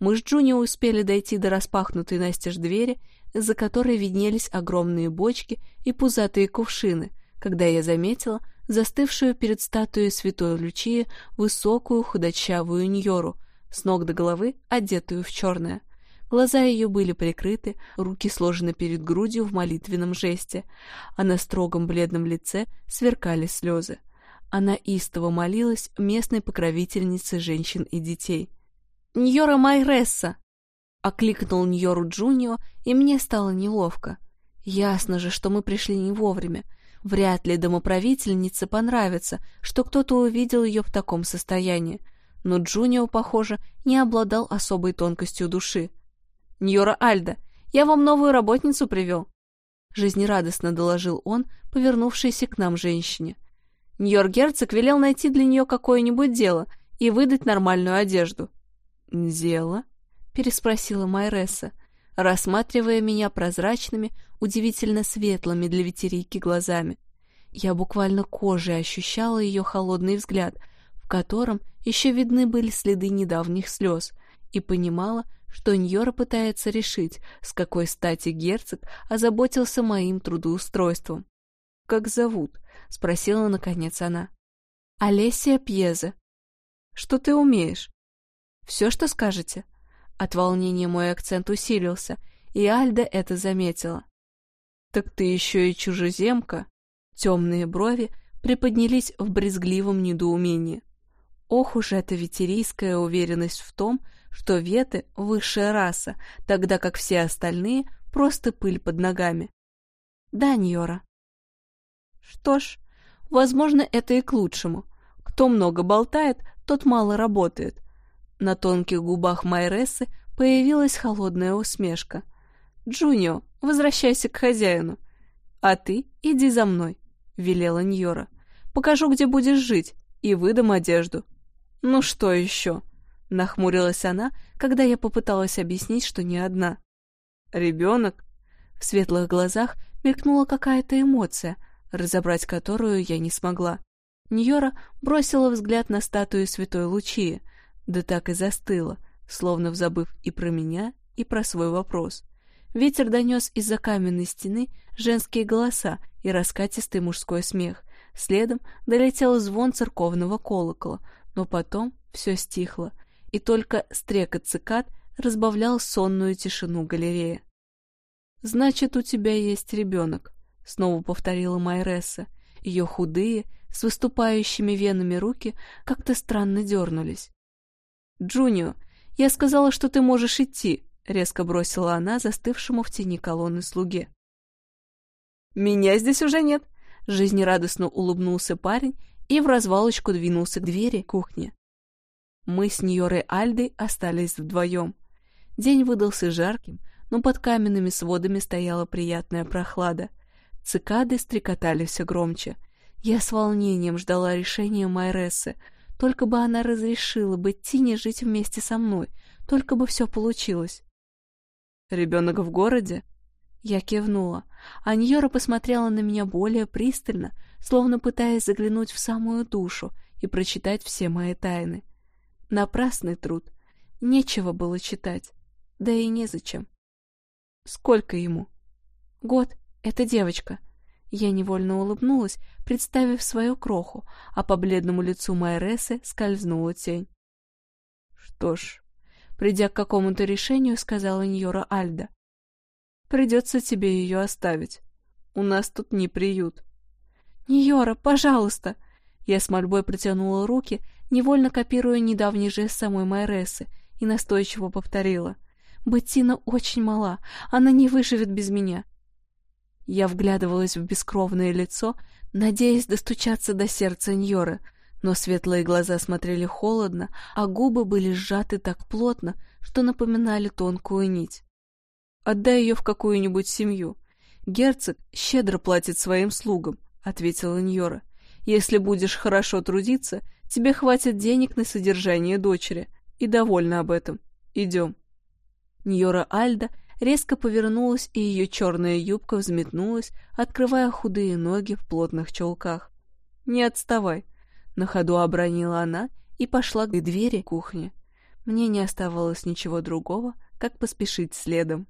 Мы с Джуни успели дойти до распахнутой настежь двери, за которой виднелись огромные бочки и пузатые кувшины, когда я заметила застывшую перед статуей святой Лючии высокую худощавую Ньору, с ног до головы одетую в черное. Глаза ее были прикрыты, руки сложены перед грудью в молитвенном жесте, а на строгом бледном лице сверкали слезы. Она истово молилась местной покровительнице женщин и детей. «Ньора Майресса!» — окликнул Ньору Джунио, и мне стало неловко. Ясно же, что мы пришли не вовремя. Вряд ли домоправительнице понравится, что кто-то увидел ее в таком состоянии. Но Джунио, похоже, не обладал особой тонкостью души. «Ньора Альда, я вам новую работницу привел!» Жизнерадостно доложил он, повернувшейся к нам женщине. Ньор Герцог велел найти для нее какое-нибудь дело и выдать нормальную одежду. «Дело?» — переспросила Майресса, рассматривая меня прозрачными, удивительно светлыми для ветерики глазами. Я буквально кожей ощущала ее холодный взгляд, в котором еще видны были следы недавних слез, и понимала, что Ньора пытается решить, с какой стати герцог озаботился моим трудоустройством. «Как зовут?» — спросила наконец она. «Олесия Пьезе». «Что ты умеешь?» Все, что скажете?» От волнения мой акцент усилился, и Альда это заметила. «Так ты еще и чужеземка?» Темные брови приподнялись в брезгливом недоумении. Ох уж эта ветерийская уверенность в том, что веты — высшая раса, тогда как все остальные — просто пыль под ногами. Да, Ньора. Что ж, возможно, это и к лучшему. Кто много болтает, тот мало работает. На тонких губах Майрессы появилась холодная усмешка. «Джунио, возвращайся к хозяину. А ты иди за мной», — велела Ньора. «Покажу, где будешь жить, и выдам одежду». «Ну что еще?» — нахмурилась она, когда я попыталась объяснить, что не одна. «Ребенок?» В светлых глазах мелькнула какая-то эмоция, разобрать которую я не смогла. Ньора бросила взгляд на статую Святой Лучии — да так и застыла, словно забыв и про меня, и про свой вопрос. Ветер донес из-за каменной стены женские голоса и раскатистый мужской смех. Следом долетел звон церковного колокола, но потом все стихло, и только стрекот цикад разбавлял сонную тишину галереи. «Значит, у тебя есть ребенок», — снова повторила Майресса. Ее худые, с выступающими венами руки как-то странно дернулись. «Джунио, я сказала, что ты можешь идти», — резко бросила она застывшему в тени колонны слуге. «Меня здесь уже нет», — жизнерадостно улыбнулся парень и в развалочку двинулся к двери кухни. Мы с Ньорой Альдой остались вдвоем. День выдался жарким, но под каменными сводами стояла приятная прохлада. Цикады стрекотали все громче. Я с волнением ждала решения Майрессы, только бы она разрешила бы Тине жить вместе со мной, только бы все получилось. Ребенок в городе? Я кивнула, а Ньора посмотрела на меня более пристально, словно пытаясь заглянуть в самую душу и прочитать все мои тайны. Напрасный труд. Нечего было читать. Да и незачем. Сколько ему? Год. Это девочка. Я невольно улыбнулась, представив свою кроху, а по бледному лицу Майресы скользнула тень. Что ж, придя к какому-то решению, сказала Ньора Альда. Придется тебе ее оставить. У нас тут не приют. Ньора, пожалуйста! Я с мольбой протянула руки, невольно копируя недавний жест самой Майресы, и настойчиво повторила. Беттина очень мала, она не выживет без меня. Я вглядывалась в бескровное лицо, надеясь достучаться до сердца Ньоры, но светлые глаза смотрели холодно, а губы были сжаты так плотно, что напоминали тонкую нить. «Отдай ее в какую-нибудь семью. Герцог щедро платит своим слугам», — ответила Ньора. «Если будешь хорошо трудиться, тебе хватит денег на содержание дочери, и довольна об этом. Идем». Ньора Альда резко повернулась, и ее черная юбка взметнулась, открывая худые ноги в плотных чулках. «Не отставай!» — на ходу обронила она и пошла к двери кухни. Мне не оставалось ничего другого, как поспешить следом.